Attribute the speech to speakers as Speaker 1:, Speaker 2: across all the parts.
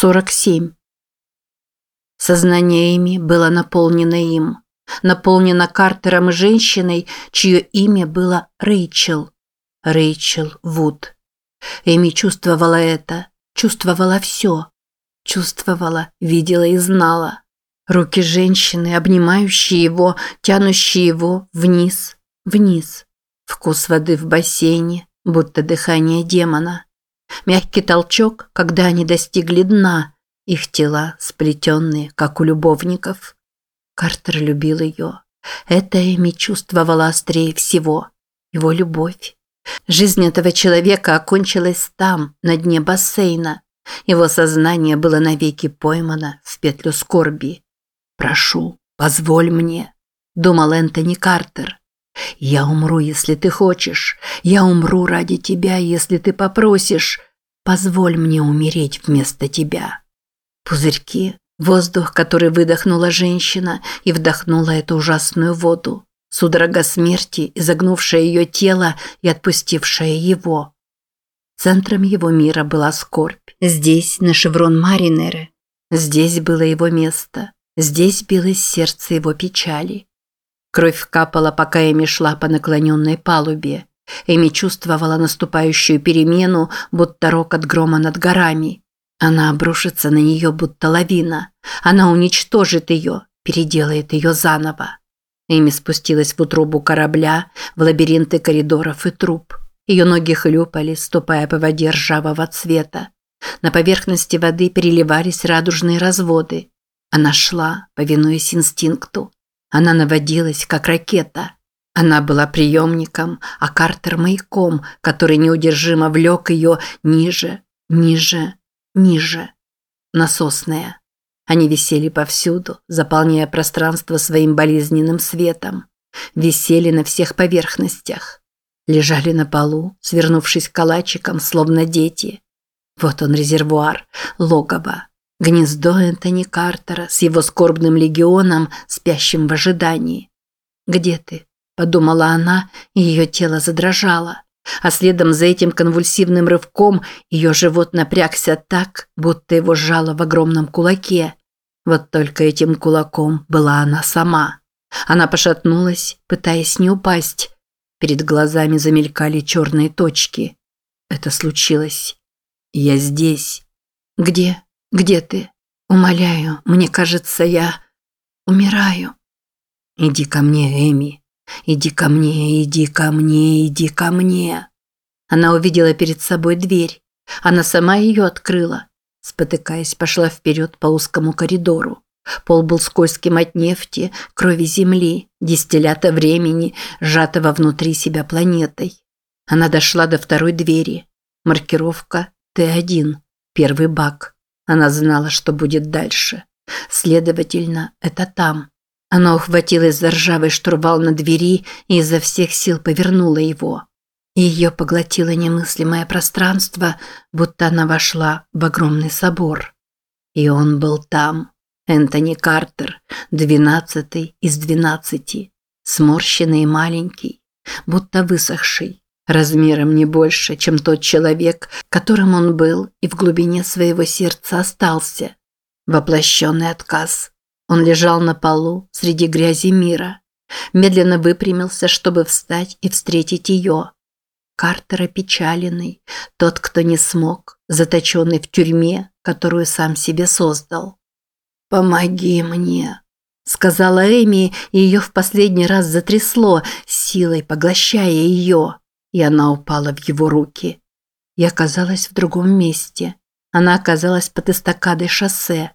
Speaker 1: 47. Сознание Эми было наполнено им. Наполнено Картером и женщиной, чье имя было Рэйчел. Рэйчел Вуд. Эми чувствовала это, чувствовала все. Чувствовала, видела и знала. Руки женщины, обнимающие его, тянущие его вниз, вниз. Вкус воды в бассейне, будто дыхание демона. Мягкий толчок, когда они достигли дна, их тела сплетенные, как у любовников. Картер любил ее. Это Эми чувствовала острее всего. Его любовь. Жизнь этого человека окончилась там, на дне бассейна. Его сознание было навеки поймано в петлю скорби. «Прошу, позволь мне», – думал Энтони Картер. «Я умру, если ты хочешь. Я умру ради тебя, если ты попросишь. Позволь мне умереть вместо тебя. Пузырьки, воздух, который выдохнула женщина и вдохнула эту ужасную воду. Судорога смерти, изогнувшая ее тело и отпустившая его. Центром его мира была скорбь. Здесь, на шеврон Маринеры. Здесь было его место. Здесь билось сердце его печали. Кровь капала, пока Эми шла по наклоненной палубе. Эми чувствовала наступающую перемену, будто рок от грома над горами. Она обрушится на нее, будто лавина. Она уничтожит ее, переделает ее заново. Эми спустилась в утробу корабля, в лабиринты коридоров и труб. Ее ноги хлюпали, ступая по воде ржавого цвета. На поверхности воды переливались радужные разводы. Она шла, повинуясь инстинкту. Она наводилась, как ракета – она была приемником, а Картер – маяком, который неудержимо влек ее ниже, ниже, ниже. Насосная. Они висели повсюду, заполняя пространство своим болезненным светом. Висели на всех поверхностях. Лежали на полу, свернувшись калачиком, словно дети. Вот он резервуар, логово. Гнездо Энтони Картера с его скорбным легионом, спящим в ожидании. «Где ты?» Подумала она, и ее тело задрожало. А следом за этим конвульсивным рывком ее живот напрягся так, будто его сжало в огромном кулаке. Вот только этим кулаком была она сама. Она пошатнулась, пытаясь не упасть. Перед глазами замелькали черные точки. Это случилось. Я здесь. Где? Где ты? Умоляю, мне кажется, я умираю. Иди ко мне, Эми. «Иди ко мне, иди ко мне, иди ко мне!» Она увидела перед собой дверь. Она сама ее открыла. Спотыкаясь, пошла вперед по узкому коридору. Пол был скользким от нефти, крови земли, дистиллята времени, сжатого внутри себя планетой. Она дошла до второй двери. Маркировка Т1, первый бак. Она знала, что будет дальше. Следовательно, это там. Она ухватилась за ржавый штурвал на двери и изо всех сил повернула его. Ее поглотило немыслимое пространство, будто она вошла в огромный собор. И он был там. Энтони Картер, двенадцатый из двенадцати, сморщенный и маленький, будто высохший, размером не больше, чем тот человек, которым он был и в глубине своего сердца остался. Воплощенный отказ, он лежал на полу среди грязи мира. Медленно выпрямился, чтобы встать и встретить ее. Картер опечаленный, тот, кто не смог, заточенный в тюрьме, которую сам себе создал. «Помоги мне», – сказала Эми, и ее в последний раз затрясло, силой поглощая ее, и она упала в его руки. И оказалась в другом месте. Она оказалась под эстакадой шоссе.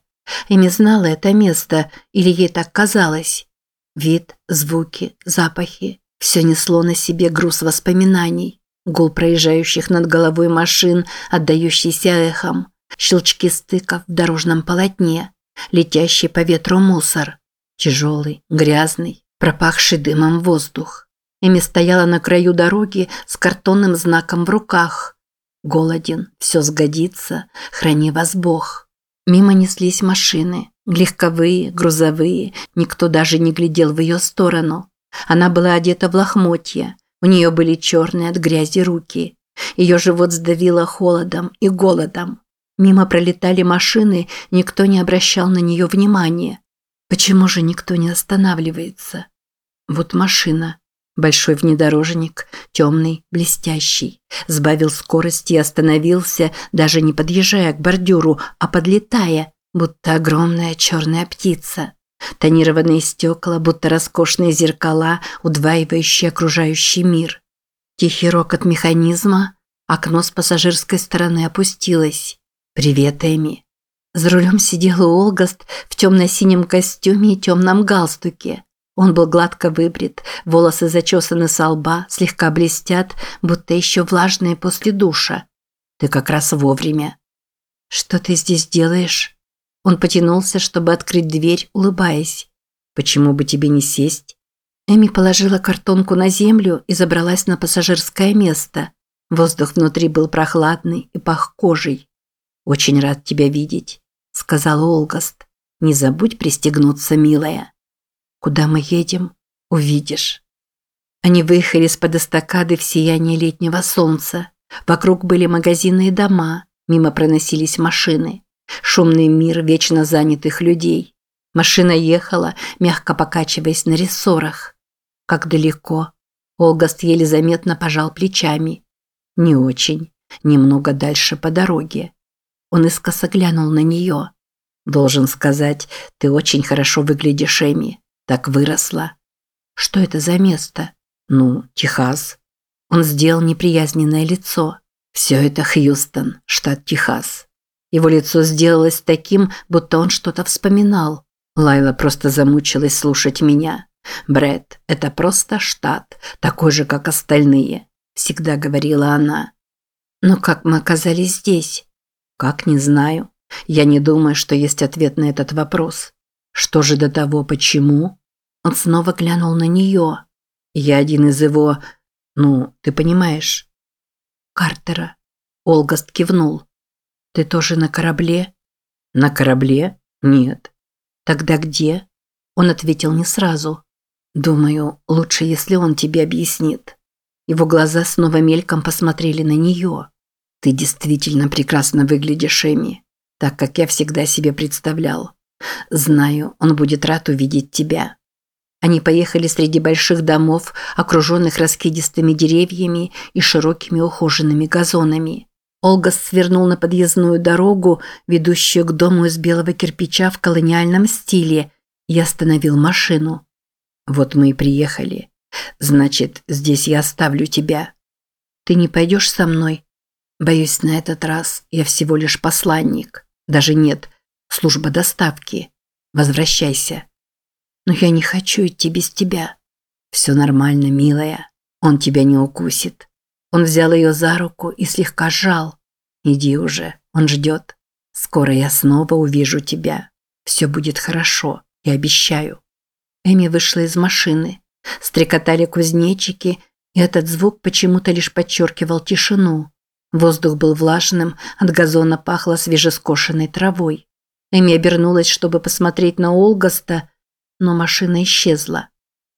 Speaker 1: Эми знала это место, или ей так казалось. Вид, звуки, запахи – все несло на себе груз воспоминаний. Гул проезжающих над головой машин, отдающийся эхом. Щелчки стыков в дорожном полотне. Летящий по ветру мусор. Тяжелый, грязный, пропахший дымом воздух. Эми стояла на краю дороги с картонным знаком в руках. Голоден, все сгодится, храни вас Бог. Мимо неслись машины. Легковые, грузовые. Никто даже не глядел в ее сторону. Она была одета в лохмотья. У нее были черные от грязи руки. Ее живот сдавило холодом и голодом. Мимо пролетали машины, никто не обращал на нее внимания. Почему же никто не останавливается? Вот машина. Большой внедорожник, темный, блестящий. Сбавил скорость и остановился, даже не подъезжая к бордюру, а подлетая, будто огромная черная птица. Тонированные стекла, будто роскошные зеркала, удваивающие окружающий мир. Тихий рокот механизма, окно с пассажирской стороны опустилось. «Привет, Эми». За рулем сидел Олгаст в темно-синем костюме и темном галстуке. Он был гладко выбрит, волосы зачесаны со лба, слегка блестят, будто еще влажные после душа. Ты как раз вовремя. Что ты здесь делаешь? Он потянулся, чтобы открыть дверь, улыбаясь. Почему бы тебе не сесть? Эми положила картонку на землю и забралась на пассажирское место. Воздух внутри был прохладный и пах кожей. «Очень рад тебя видеть», – сказал Олгаст. «Не забудь пристегнуться, милая». «Куда мы едем? Увидишь». Они выехали из-под эстакады в сияние летнего солнца. Вокруг были магазины и дома, мимо проносились машины. Шумный мир вечно занятых людей. Машина ехала, мягко покачиваясь на рессорах. Как далеко. Олгаст еле заметно пожал плечами. Не очень. Немного дальше по дороге. Он искоса глянул на нее. «Должен сказать, ты очень хорошо выглядишь, Эми. Так выросла». «Что это за место?» «Ну, Техас». Он сделал неприязненное лицо. «Все это Хьюстон, штат Техас». Его лицо сделалось таким, будто он что-то вспоминал. Лайла просто замучилась слушать меня. «Брэд, это просто штат, такой же, как остальные», – всегда говорила она. «Но как мы оказались здесь?» Как, не знаю. Я не думаю, что есть ответ на этот вопрос. Что же до того, почему? Он снова глянул на нее. Я один из его... Ну, ты понимаешь. Картера. Олгаст кивнул. Ты тоже на корабле? На корабле? Нет. Тогда где? Он ответил не сразу. Думаю, лучше, если он тебе объяснит. Его глаза снова мельком посмотрели на нее. Ты действительно прекрасно выглядишь, Эми, так как я всегда себе представлял. Знаю, он будет рад увидеть тебя. Они поехали среди больших домов, окруженных раскидистыми деревьями и широкими ухоженными газонами. Олга свернул на подъездную дорогу, ведущую к дому из белого кирпича в колониальном стиле, и остановил машину. «Вот мы и приехали. Значит, здесь я оставлю тебя». «Ты не пойдешь со мной?» Боюсь, на этот раз я всего лишь посланник. Даже нет, служба доставки. Возвращайся. Но я не хочу идти без тебя. Все нормально, милая. Он тебя не укусит. Он взял ее за руку и слегка сжал. Иди уже, он ждет. Скоро я снова увижу тебя. Все будет хорошо, я обещаю. Эми вышла из машины. Стрекотали кузнечики, и этот звук почему-то лишь подчеркивал тишину. Воздух был влажным, от газона пахло свежескошенной травой. Эми обернулась, чтобы посмотреть на Олгаста, но машина исчезла.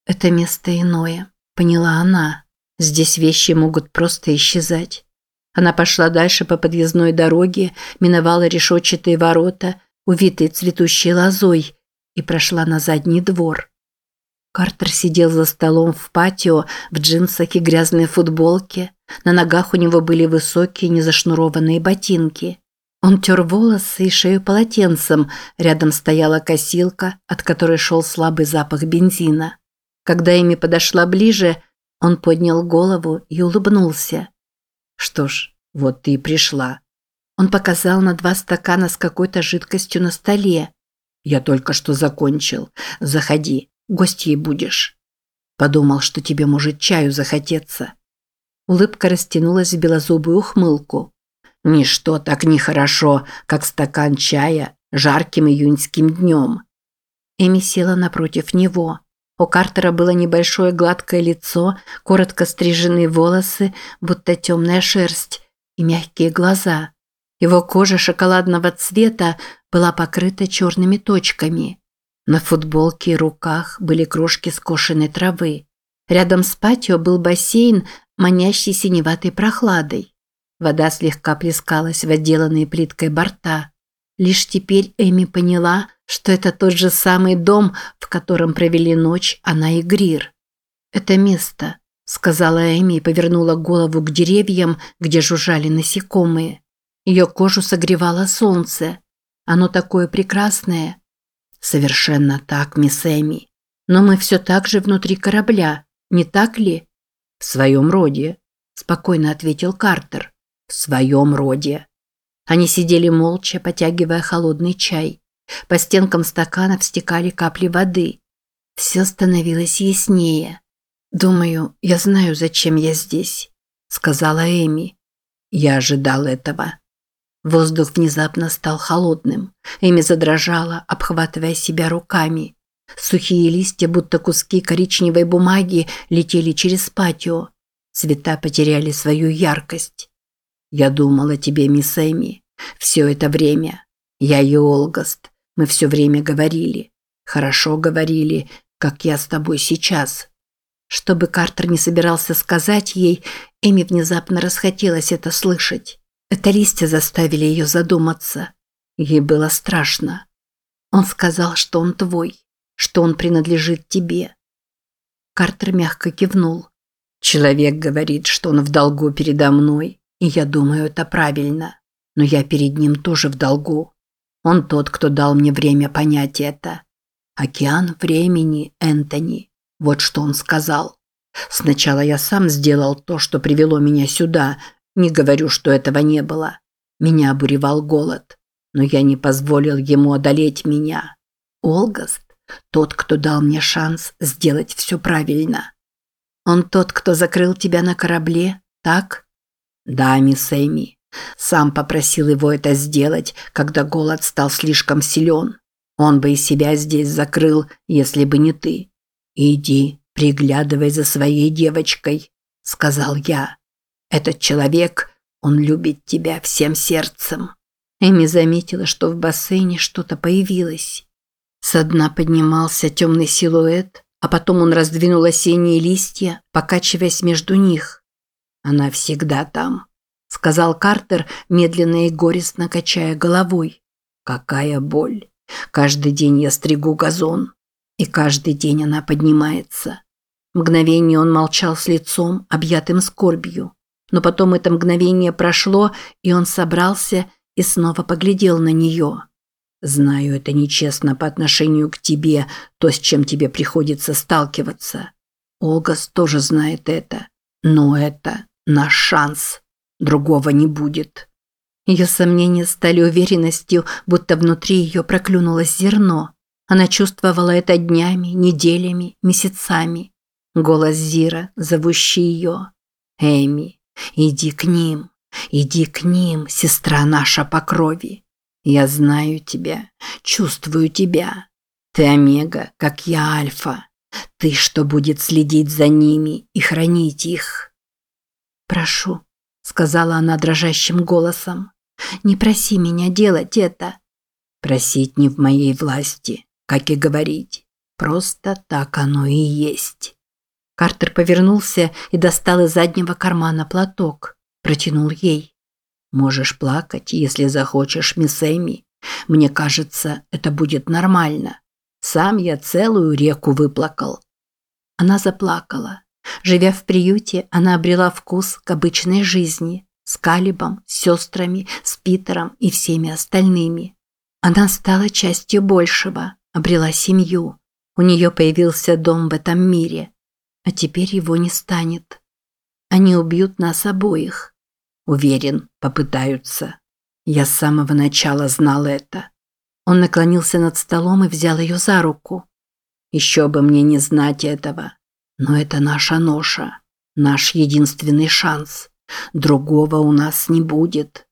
Speaker 1: «Это место иное», – поняла она. «Здесь вещи могут просто исчезать». Она пошла дальше по подъездной дороге, миновала решетчатые ворота, увитые цветущей лозой, и прошла на задний двор. Картер сидел за столом в патио в джинсах и грязной футболке. На ногах у него были высокие незашнурованные ботинки. Он тер волосы и шею полотенцем, рядом стояла косилка, от которой шел слабый запах бензина. Когда Эми подошла ближе, он поднял голову и улыбнулся. «Что ж, вот ты и пришла». Он показал на два стакана с какой-то жидкостью на столе. «Я только что закончил. Заходи, гостьей будешь». Подумал, что тебе может чаю захотеться. Улыбка растянулась в белозубую ухмылку. Ничто так нехорошо, как стакан чая жарким июньским днем. Эми села напротив него. У Картера было небольшое гладкое лицо, коротко стриженные волосы, будто темная шерсть, и мягкие глаза. Его кожа шоколадного цвета была покрыта черными точками. На футболке и руках были крошки скошенной травы. Рядом с патио был бассейн, манящий синеватой прохладой. Вода слегка плескалась в отделанные плиткой борта. Лишь теперь Эми поняла, что это тот же самый дом, в котором провели ночь она и Грир. «Это место», – сказала Эми и повернула голову к деревьям, где жужжали насекомые. Ее кожу согревало солнце. Оно такое прекрасное. Совершенно так, мисс Эми. Но мы все так же внутри корабля, не так ли? В своем роде, спокойно ответил Картер. В своем роде. Они сидели молча, потягивая холодный чай. По стенкам стаканов стекали капли воды. Все становилось яснее. «Думаю, я знаю, зачем я здесь», – сказала Эми. Я ожидал этого. Воздух внезапно стал холодным. Эми задрожала, обхватывая себя руками. Сухие листья, будто куски коричневой бумаги, летели через патио. Цвета потеряли свою яркость. «Я думал о тебе, мисс Эми, все это время. Я и Олгаст. Мы все время говорили. Хорошо говорили, как я с тобой сейчас». Чтобы Картер не собирался сказать ей, Эми внезапно расхотелось это слышать. Это листья заставили ее задуматься. Ей было страшно. Он сказал, что он твой, что он принадлежит тебе. Картер мягко кивнул. Человек говорит, что он в долгу передо мной, я думаю, это правильно. Но я перед ним тоже в долгу. Он тот, кто дал мне время понять это. Океан времени, Энтони. Вот что он сказал. Сначала я сам сделал то, что привело меня сюда, не говорю, что этого не было. Меня обуревал голод, но я не позволил ему одолеть меня. Олгаст – тот, кто дал мне шанс сделать все правильно. Он тот, кто закрыл тебя на корабле, так? Да, мисс Эми. Сам попросил его это сделать, когда голод стал слишком силен. Он бы и себя здесь закрыл, если бы не ты. Иди, приглядывай за своей девочкой, сказал я. Этот человек, он любит тебя всем сердцем. Эми заметила, что в бассейне что-то появилось. Со дна поднимался темный силуэт, а потом он раздвинул осенние листья, покачиваясь между них. Она всегда там, сказал Картер, медленно и горестно качая головой. Какая боль. Каждый день я стригу газон, и каждый день она поднимается. Мгновение он молчал с лицом, объятым скорбью. Но потом это мгновение прошло, и он собрался и снова поглядел на нее. «Знаю, это нечестно по отношению к тебе, то, с чем тебе приходится сталкиваться. Олгас тоже знает это. Но это наш шанс. Другого не будет». Ее сомнения стали уверенностью, будто внутри ее проклюнулось зерно. Она чувствовала это днями, неделями, месяцами. Голос Зира, зовущий ее. «Эми, Иди к ним, иди к ним, сестра наша по крови. Я знаю тебя, чувствую тебя. Ты омега, как я альфа. Ты, что будет следить за ними и хранить их. Прошу, сказала она дрожащим голосом. Не проси меня делать это. Просить не в моей власти, как и говорить. Просто так оно и есть. Картер повернулся и достал из заднего кармана платок. Протянул ей. «Можешь плакать, если захочешь, мисс Эми. Мне кажется, это будет нормально. Сам я целую реку выплакал». Она заплакала. Живя в приюте, она обрела вкус к обычной жизни. С Калибом, с сестрами, с Питером и всеми остальными. Она стала частью большего, обрела семью. У нее появился дом в этом мире – а теперь его не станет. Они убьют нас обоих. Уверен, попытаются. Я с самого начала знал это. Он наклонился над столом и взял ее за руку. Еще бы мне не знать этого. Но это наша ноша, наш единственный шанс. Другого у нас не будет.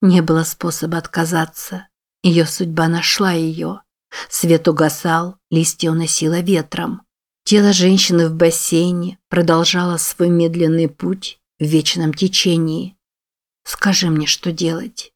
Speaker 1: Не было способа отказаться. Ее судьба нашла ее. Свет угасал, листья уносило ветром. Тело женщины в бассейне продолжало свой медленный путь в вечном течении. «Скажи мне, что делать?»